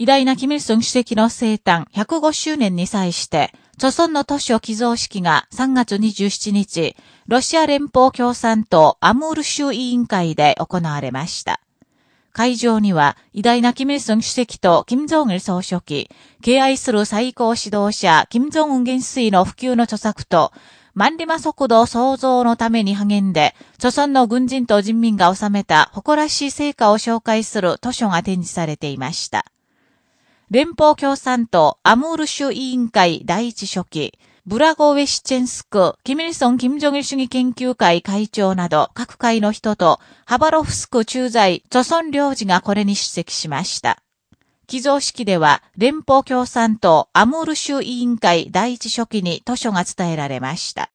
偉大なキム・イルソン主席の生誕105周年に際して、著村の都市を寄贈式が3月27日、ロシア連邦共産党アムール州委員会で行われました。会場には、偉大なキム・イルソン主席とキム・ジョン・イル総書記、敬愛する最高指導者、キム・ジョン・ウン元帥の普及の著作と、万里馬速度創造のために励んで、著村の軍人と人民が収めた誇らしい成果を紹介する図書が展示されていました。連邦共産党アムール州委員会第一書記、ブラゴウェシチェンスク、キミルソン・キム・ジョギ主義研究会会長など各界の人と、ハバロフスク駐在、著村領事がこれに出席しました。寄贈式では、連邦共産党アムール州委員会第一書記に図書が伝えられました。